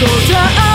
goes on